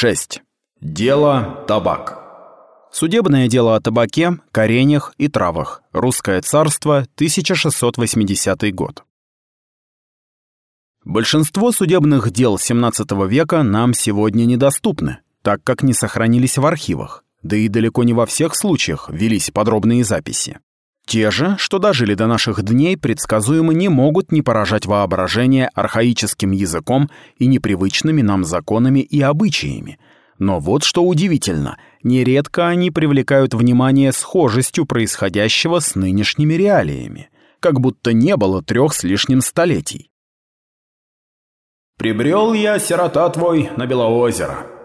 6. Дело табак. Судебное дело о табаке, коренях и травах. Русское царство, 1680 год. Большинство судебных дел XVII века нам сегодня недоступны, так как не сохранились в архивах, да и далеко не во всех случаях велись подробные записи. Те же, что дожили до наших дней, предсказуемо не могут не поражать воображение архаическим языком и непривычными нам законами и обычаями. Но вот что удивительно, нередко они привлекают внимание схожестью происходящего с нынешними реалиями, как будто не было трех с лишним столетий. «Прибрел я, сирота твой, на Белоозеро»,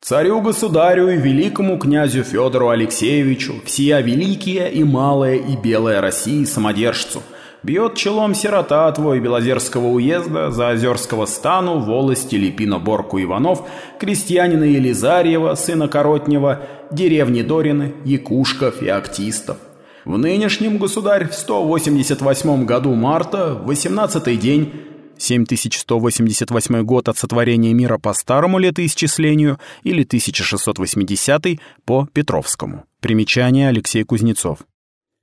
Царю-государю и великому князю Федору Алексеевичу, всея великие и малая и белая России самодержцу, бьет челом сирота твой Белозерского уезда, Заозерского стану, волости Липина Борку Иванов, крестьянина Елизарьева, сына Коротнева, деревни Дорины, Якушков и Актистов. В нынешнем, государь, в 188 году марта, 18-й день, 7188 год от сотворения мира по старому летоисчислению или 1680 по Петровскому. Примечание Алексей Кузнецов.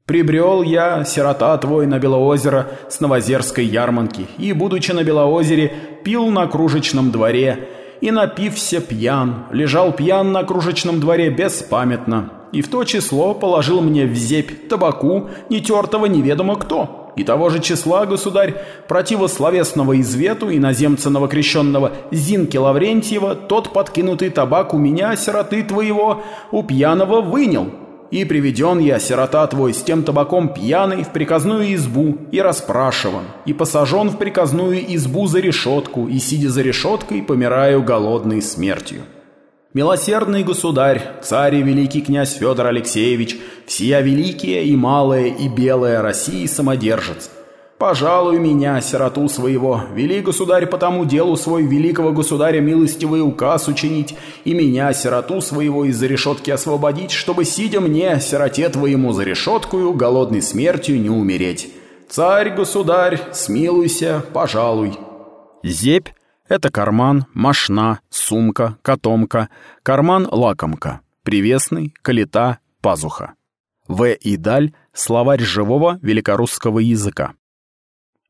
«Прибрел я, сирота твой, на Белоозеро с Новозерской ярманки, и, будучи на Белоозере, пил на кружечном дворе, и, напився пьян, лежал пьян на кружечном дворе беспамятно, и в то число положил мне в зебь табаку, не тертого неведомо кто» и того же числа, государь, противословесного извету иноземца новокрещенного Зинки Лаврентьева, тот подкинутый табак у меня, сироты твоего, у пьяного вынял. И приведен я, сирота твой, с тем табаком пьяный в приказную избу и расспрашиван, и посажен в приказную избу за решетку, и, сидя за решеткой, помираю голодной смертью. Милосердный государь, царь и великий князь Федор Алексеевич, всея великие и малые и белая России самодержец. Пожалуй меня, сироту своего, вели государь по тому делу свой великого государя милостивый указ учинить, и меня, сироту своего, из-за решетки освободить, чтобы, сидя мне, сироте твоему за решеткую, голодной смертью не умереть. Царь-государь, смилуйся, пожалуй». Зебь это карман, мошна, сумка, котомка, карман-лакомка, привесный, калита, пазуха. В. и Даль – словарь живого великорусского языка.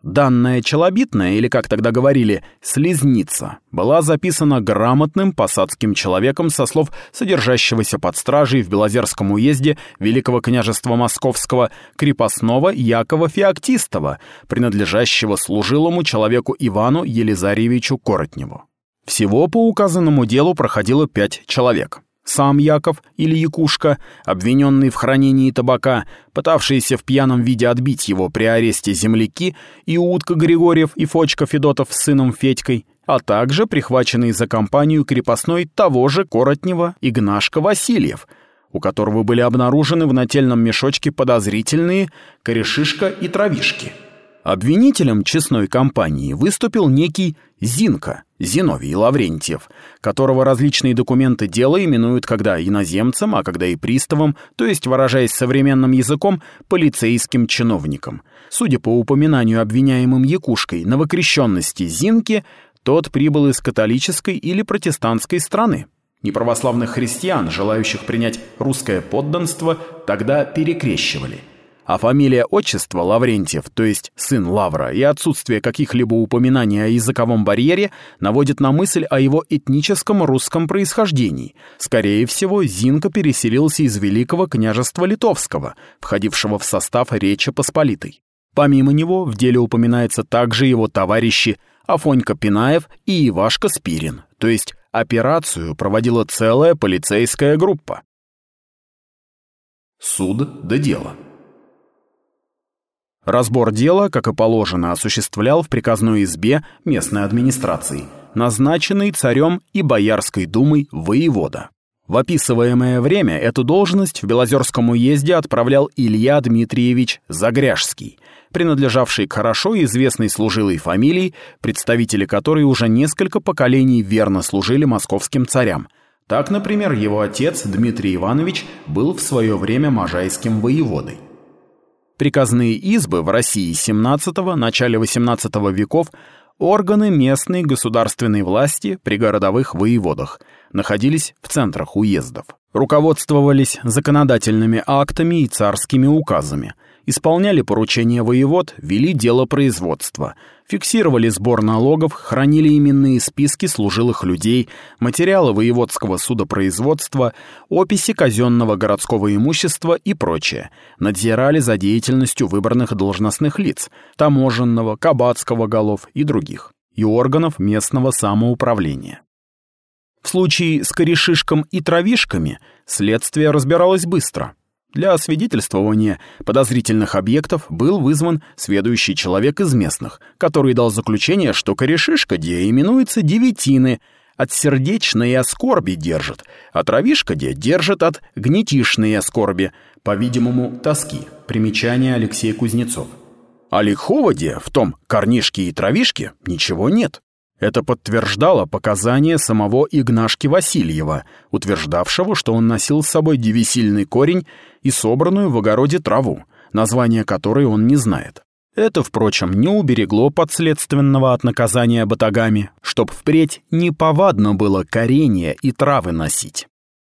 Данная челобитная, или как тогда говорили, слезница, была записана грамотным посадским человеком со слов содержащегося под стражей в Белозерском уезде Великого княжества Московского крепостного Якова Феоктистова, принадлежащего служилому человеку Ивану Елизарьевичу Коротневу. Всего по указанному делу проходило пять человек. Сам Яков или Якушка, обвиненный в хранении табака, пытавшиеся в пьяном виде отбить его при аресте земляки, и Утка Григорьев и Фочка Федотов с сыном Федькой, а также прихваченный за компанию крепостной того же Коротнева Игнашка Васильев, у которого были обнаружены в нательном мешочке подозрительные корешишка и травишки. Обвинителем честной компании выступил некий Зинка, Зиновий Лаврентьев, которого различные документы дела именуют когда иноземцем, а когда и приставом, то есть, выражаясь современным языком, полицейским чиновником. Судя по упоминанию обвиняемым Якушкой новокрещенности Зинки, тот прибыл из католической или протестантской страны. Неправославных христиан, желающих принять русское подданство, тогда перекрещивали – а фамилия отчества Лаврентьев, то есть сын Лавра, и отсутствие каких-либо упоминаний о языковом барьере наводит на мысль о его этническом русском происхождении. Скорее всего, Зинка переселился из Великого княжества Литовского, входившего в состав Речи Посполитой. Помимо него в деле упоминается также его товарищи Афонька Пинаев и Ивашка Спирин, то есть операцию проводила целая полицейская группа. Суд до дела. Разбор дела, как и положено, осуществлял в приказной избе местной администрации, назначенный царем и Боярской думой воевода. В описываемое время эту должность в Белозерском уезде отправлял Илья Дмитриевич Загряжский, принадлежавший к хорошо известной служилой фамилии, представители которой уже несколько поколений верно служили московским царям. Так, например, его отец Дмитрий Иванович был в свое время можайским воеводой. Приказные избы в России XVII – начале XVIII веков Органы местной государственной власти при городовых воеводах находились в центрах уездов. Руководствовались законодательными актами и царскими указами – исполняли поручения воевод, вели дело производства, фиксировали сбор налогов, хранили именные списки служилых людей, материалы воеводского судопроизводства, описи казенного городского имущества и прочее, надзирали за деятельностью выбранных должностных лиц, таможенного, кабацкого голов и других, и органов местного самоуправления. В случае с корешишком и травишками следствие разбиралось быстро – для освидетельствования подозрительных объектов был вызван сведущий человек из местных, который дал заключение, что корешишка де именуется девятины, от сердечной оскорби держит, а травишка де держит от гнетишной оскорби, по-видимому, тоски. Примечание Алексей Кузнецов. А лихого де в том корнишке и травишке ничего нет. Это подтверждало показания самого Игнашки Васильева, утверждавшего, что он носил с собой девисильный корень и собранную в огороде траву, название которой он не знает. Это, впрочем, не уберегло подследственного от наказания батагами, чтоб впредь неповадно было коренья и травы носить.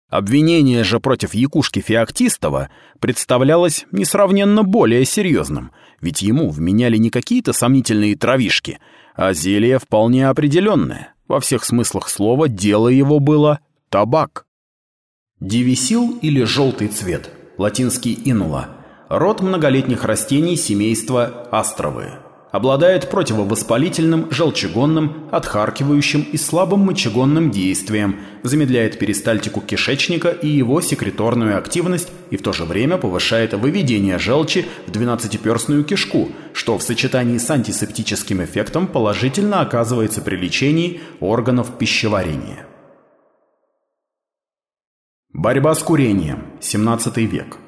Обвинение же против Якушки Феоктистова представлялось несравненно более серьезным, ведь ему вменяли не какие-то сомнительные травишки — а зелье вполне определенное. Во всех смыслах слова дело его было табак. Дивисил или желтый цвет, латинский инула, род многолетних растений семейства астровые. Обладает противовоспалительным, желчегонным, отхаркивающим и слабым мочегонным действием, замедляет перистальтику кишечника и его секреторную активность и в то же время повышает выведение желчи в двенадцатиперстную кишку, что в сочетании с антисептическим эффектом положительно оказывается при лечении органов пищеварения. Борьба с курением. 17 век.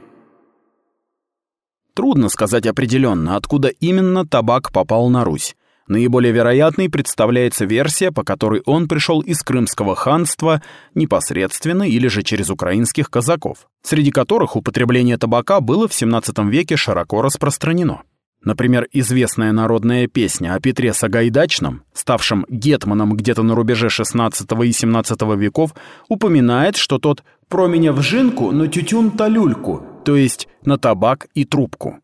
Трудно сказать определенно, откуда именно табак попал на Русь. Наиболее вероятной представляется версия, по которой он пришел из Крымского ханства непосредственно или же через украинских казаков, среди которых употребление табака было в XVII веке широко распространено. Например, известная народная песня о Петре Сагайдачном, ставшем гетманом где-то на рубеже XVI и XVII веков, упоминает, что тот «променя в жинку на тютюн-то люльку», то есть на табак и трубку.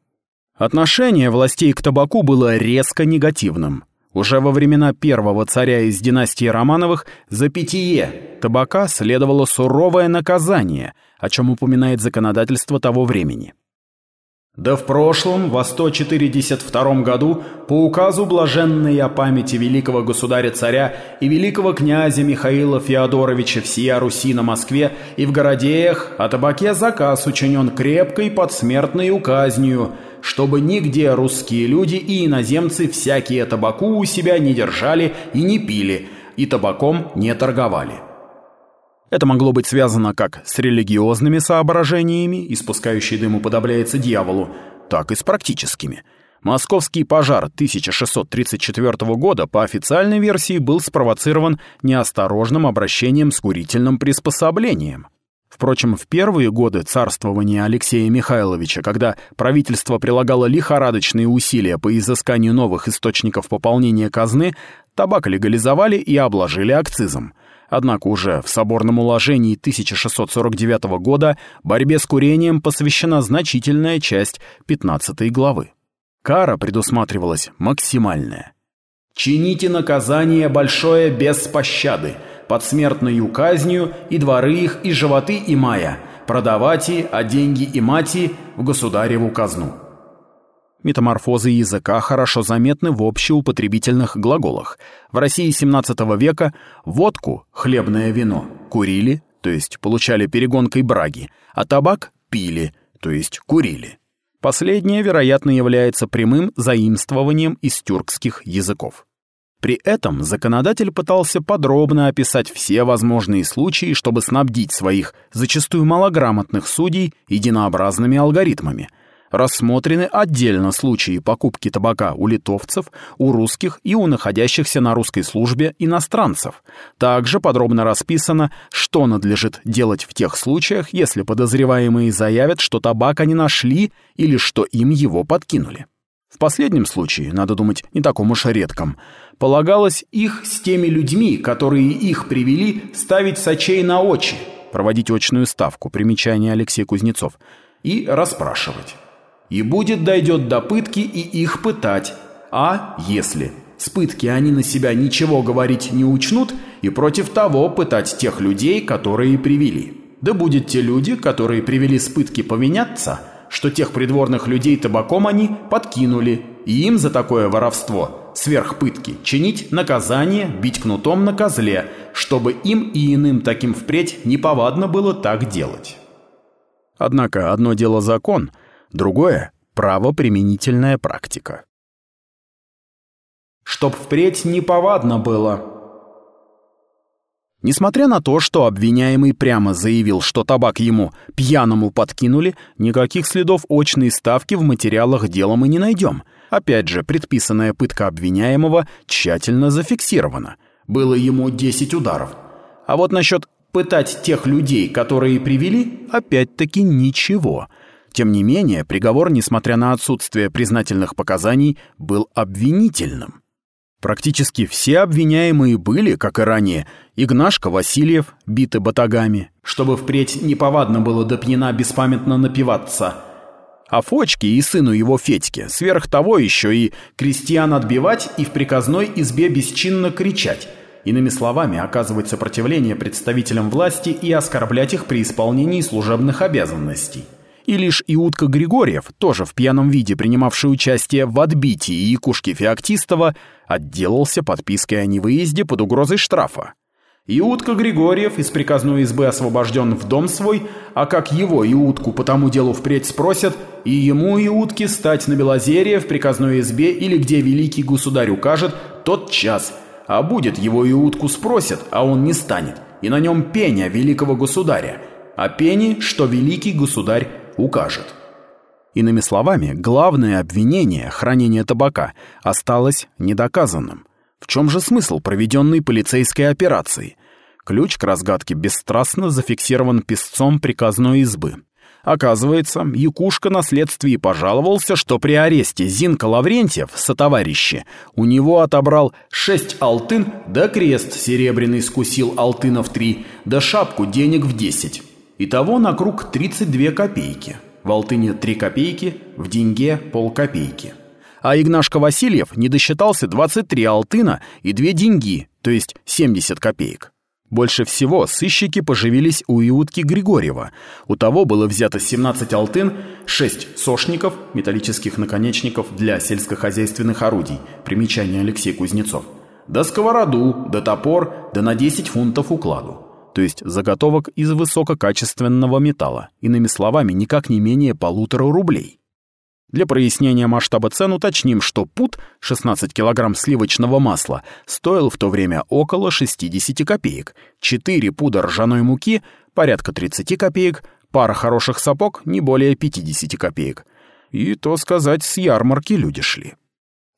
Отношение властей к табаку было резко негативным. Уже во времена первого царя из династии Романовых за питье табака следовало суровое наказание, о чем упоминает законодательство того времени. Да в прошлом, во 142 году, по указу блаженной о памяти великого государя-царя и великого князя Михаила Феодоровича всея Руси на Москве и в городеях о табаке заказ учинен крепкой подсмертной указнью, чтобы нигде русские люди и иноземцы всякие табаку у себя не держали и не пили, и табаком не торговали. Это могло быть связано как с религиозными соображениями, испускающий дым уподобляется дьяволу, так и с практическими. Московский пожар 1634 года по официальной версии был спровоцирован неосторожным обращением с курительным приспособлением. Впрочем, в первые годы царствования Алексея Михайловича, когда правительство прилагало лихорадочные усилия по изысканию новых источников пополнения казны, табак легализовали и обложили акцизом – Однако уже в соборном уложении 1649 года борьбе с курением посвящена значительная часть 15 главы. Кара предусматривалась максимальная. «Чините наказание большое без пощады, под смертную казнью и дворы их, и животы и мая, продавати, а деньги и мати в государеву казну». Метаморфозы языка хорошо заметны в общеупотребительных глаголах. В России XVII века водку, хлебное вино, курили, то есть получали перегонкой браги, а табак пили, то есть курили. Последнее, вероятно, является прямым заимствованием из тюркских языков. При этом законодатель пытался подробно описать все возможные случаи, чтобы снабдить своих, зачастую малограмотных судей, единообразными алгоритмами – рассмотрены отдельно случаи покупки табака у литовцев, у русских и у находящихся на русской службе иностранцев. Также подробно расписано, что надлежит делать в тех случаях, если подозреваемые заявят, что табак они нашли или что им его подкинули. В последнем случае, надо думать, не таком уж редком, полагалось их с теми людьми, которые их привели, ставить сочей на очи, проводить очную ставку, примечание Алексей Кузнецов, и расспрашивать. И будет дойдет до пытки и их пытать, а если с пытки они на себя ничего говорить не учнут, и против того пытать тех людей, которые привели. Да будет те люди, которые привели с пытки повиняться – что тех придворных людей табаком они подкинули, и им за такое воровство, сверх пытки, чинить наказание, бить кнутом на козле, чтобы им и иным таким впредь неповадно было так делать. Однако одно дело закон, другое — правоприменительная практика. «Чтоб впредь неповадно было», Несмотря на то, что обвиняемый прямо заявил, что табак ему пьяному подкинули, никаких следов очной ставки в материалах дела мы не найдем. Опять же, предписанная пытка обвиняемого тщательно зафиксирована. Было ему 10 ударов. А вот насчет пытать тех людей, которые привели, опять-таки ничего. Тем не менее, приговор, несмотря на отсутствие признательных показаний, был обвинительным. Практически все обвиняемые были, как и ранее, Игнашка Васильев, биты батагами, чтобы впредь неповадно было до пьяна беспамятно напиваться. А Фочке и сыну его Федьке, сверх того еще и крестьян отбивать и в приказной избе бесчинно кричать, иными словами оказывать сопротивление представителям власти и оскорблять их при исполнении служебных обязанностей. И лишь Иудка Григорьев, тоже в пьяном виде принимавший участие в отбитии Якушки Феоктистова, отделался подпиской о невыезде под угрозой штрафа. Иудка Григорьев из приказной избы освобожден в дом свой, а как его Иудку по тому делу впредь спросят, и ему Иудке стать на Белозерье в приказной избе или где великий государь укажет, тот час. А будет его Иудку спросят, а он не станет, и на нем пеня великого государя, а пени, что великий государь укажет. Иными словами, главное обвинение, хранение табака, осталось недоказанным. В чем же смысл проведенной полицейской операции? Ключ к разгадке бесстрастно зафиксирован песцом приказной избы. Оказывается, Якушка на следствии пожаловался, что при аресте Зинка Лаврентьев, сотоварищи, у него отобрал шесть алтын, да крест серебряный скусил алтынов три, да шапку денег в десять. Итого на круг 32 копейки. В алтыне 3 копейки, в деньге полкопейки. А Игнашка Васильев не досчитался 23 алтына и 2 деньги, то есть 70 копеек. Больше всего сыщики поживились у Иудки Григорьева. У того было взято 17 алтын, 6 сошников, металлических наконечников для сельскохозяйственных орудий, примечание Алексей Кузнецов, да сковороду, да топор, да на 10 фунтов укладу то есть заготовок из высококачественного металла, иными словами, никак не менее полутора рублей. Для прояснения масштаба цен уточним, что пуд 16 кг сливочного масла стоил в то время около 60 копеек, 4 пуда ржаной муки порядка 30 копеек, пара хороших сапог не более 50 копеек. И то сказать, с ярмарки люди шли.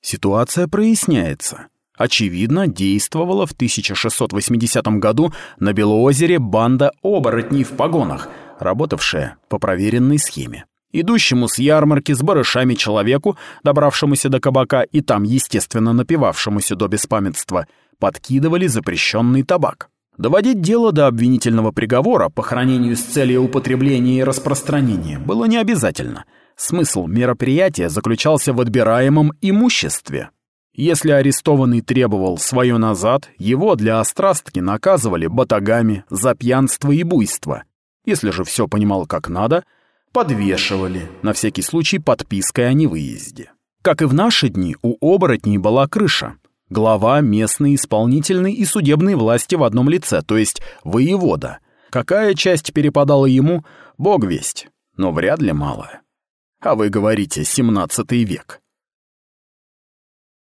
Ситуация проясняется. Очевидно, действовала в 1680 году на Белоозере банда оборотней в погонах, работавшая по проверенной схеме. Идущему с ярмарки с барышами человеку, добравшемуся до кабака и там, естественно, напивавшемуся до беспамятства, подкидывали запрещенный табак. Доводить дело до обвинительного приговора по хранению с целью употребления и распространения было не обязательно. Смысл мероприятия заключался в отбираемом имуществе. Если арестованный требовал свое назад, его для острастки наказывали батагами за пьянство и буйство. Если же все понимал как надо, подвешивали, на всякий случай подпиской о невыезде. Как и в наши дни, у оборотней была крыша. Глава местной исполнительной и судебной власти в одном лице, то есть воевода. Какая часть перепадала ему, бог весть, но вряд ли малая. А вы говорите, 17 век.